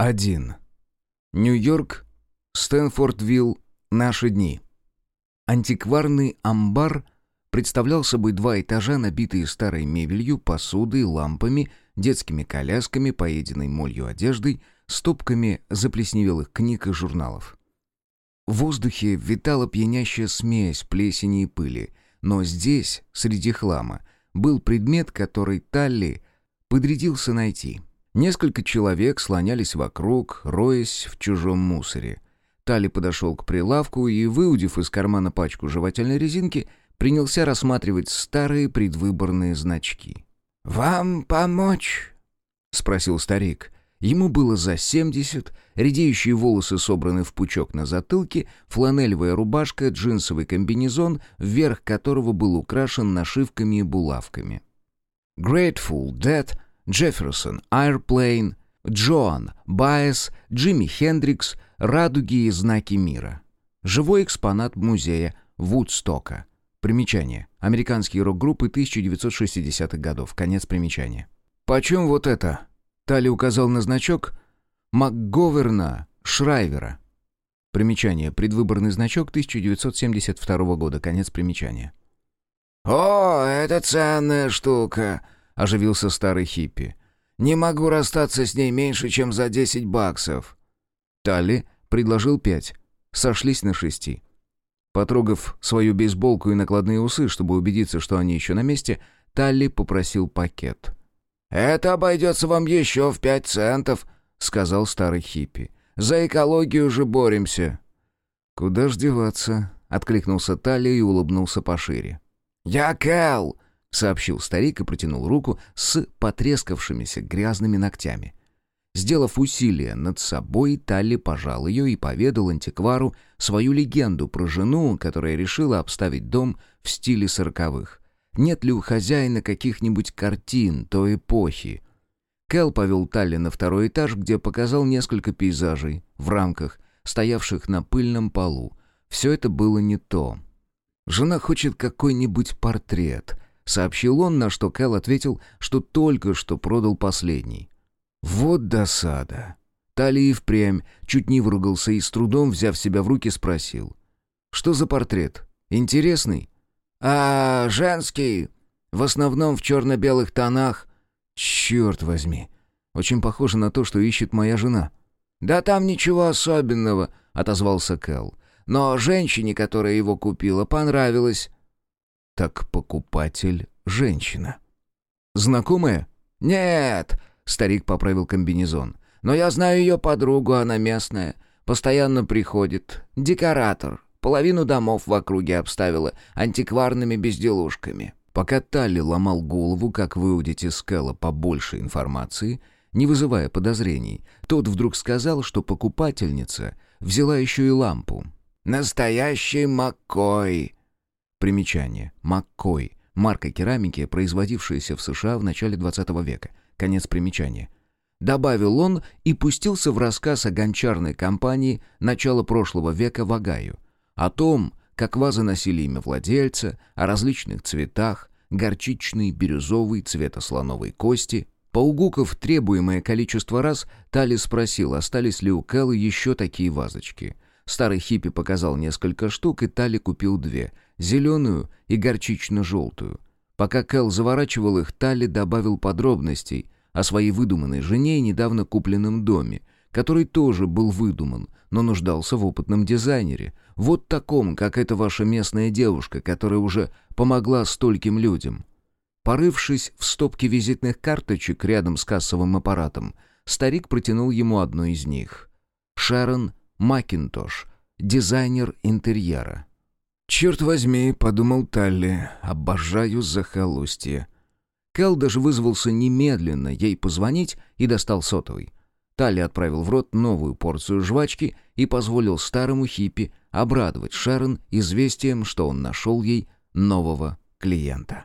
1. Нью-Йорк, Стэнфордвилл, наши дни. Антикварный амбар представлял собой два этажа, набитые старой мебелью, посудой, лампами, детскими колясками, поеденной молью одеждой, стопками заплесневелых книг и журналов. В воздухе витала пьянящая смесь плесени и пыли, но здесь, среди хлама, был предмет, который Талли подрядился найти — Несколько человек слонялись вокруг, роясь в чужом мусоре. Тали подошел к прилавку и, выудив из кармана пачку жевательной резинки, принялся рассматривать старые предвыборные значки. «Вам помочь?» — спросил старик. Ему было за семьдесят, редеющие волосы собраны в пучок на затылке, фланелевая рубашка, джинсовый комбинезон, верх которого был украшен нашивками и булавками. «Grateful Dead» Джефферсон, Airplane, Джоан, Байес, Джимми Хендрикс, радуги и знаки мира. Живой экспонат музея Вудстока. Примечание. Американские рок-группы 1960-х годов. Конец примечания. «Почем вот это?» Тали указал на значок МакГоверна Шрайвера. Примечание. Предвыборный значок 1972 года. Конец примечания. «О, это ценная штука!» Оживился старый хиппи. «Не могу расстаться с ней меньше, чем за десять баксов». Талли предложил пять. Сошлись на шести. Потрогав свою бейсболку и накладные усы, чтобы убедиться, что они еще на месте, Талли попросил пакет. «Это обойдется вам еще в пять центов», — сказал старый хиппи. «За экологию же боремся». «Куда ж деваться?» — откликнулся Талли и улыбнулся пошире. «Я Кэл!» — сообщил старик и протянул руку с потрескавшимися грязными ногтями. Сделав усилие над собой, Талли пожал ее и поведал антиквару свою легенду про жену, которая решила обставить дом в стиле сороковых. Нет ли у хозяина каких-нибудь картин той эпохи? Кэл повел Талли на второй этаж, где показал несколько пейзажей в рамках, стоявших на пыльном полу. Все это было не то. Жена хочет какой-нибудь портрет — сообщил он, на что Кэл ответил, что только что продал последний. Вот досада. Тали впрямь чуть не выругался и с трудом, взяв себя в руки, спросил. «Что за портрет? Интересный?» «А, женский. В основном в черно-белых тонах». «Черт возьми. Очень похоже на то, что ищет моя жена». «Да там ничего особенного», — отозвался Кэл. «Но женщине, которая его купила, понравилось. Так покупатель — женщина. Знакомая? Нет, старик поправил комбинезон. Но я знаю ее подругу, она местная. Постоянно приходит. Декоратор. Половину домов в округе обставила антикварными безделушками. Пока Талли ломал голову, как выудить из Кэлла побольше информации, не вызывая подозрений, тот вдруг сказал, что покупательница взяла еще и лампу. «Настоящий Маккой!» Примечание. Маккой. Марка керамики, производившаяся в США в начале 20 века. Конец примечания. Добавил он и пустился в рассказ о гончарной компании начала прошлого века в Огайо. О том, как вазы носили имя владельца, о различных цветах, горчичный, бирюзовый, цвета слоновой кости. Поугуков требуемое количество раз, Тали спросил, остались ли у Кэллы еще такие вазочки. Старый хиппи показал несколько штук, и Тали купил две — зеленую и горчично-желтую. Пока Кэл заворачивал их, Талли добавил подробностей о своей выдуманной жене и недавно купленном доме, который тоже был выдуман, но нуждался в опытном дизайнере, вот таком, как эта ваша местная девушка, которая уже помогла стольким людям. Порывшись в стопке визитных карточек рядом с кассовым аппаратом, старик протянул ему одну из них. Шерон Макинтош, дизайнер интерьера. «Черт возьми», — подумал Талли, — «обожаю захолустье». Кэл даже вызвался немедленно ей позвонить и достал сотовый. Талли отправил в рот новую порцию жвачки и позволил старому хиппи обрадовать Шерон известием, что он нашел ей нового клиента.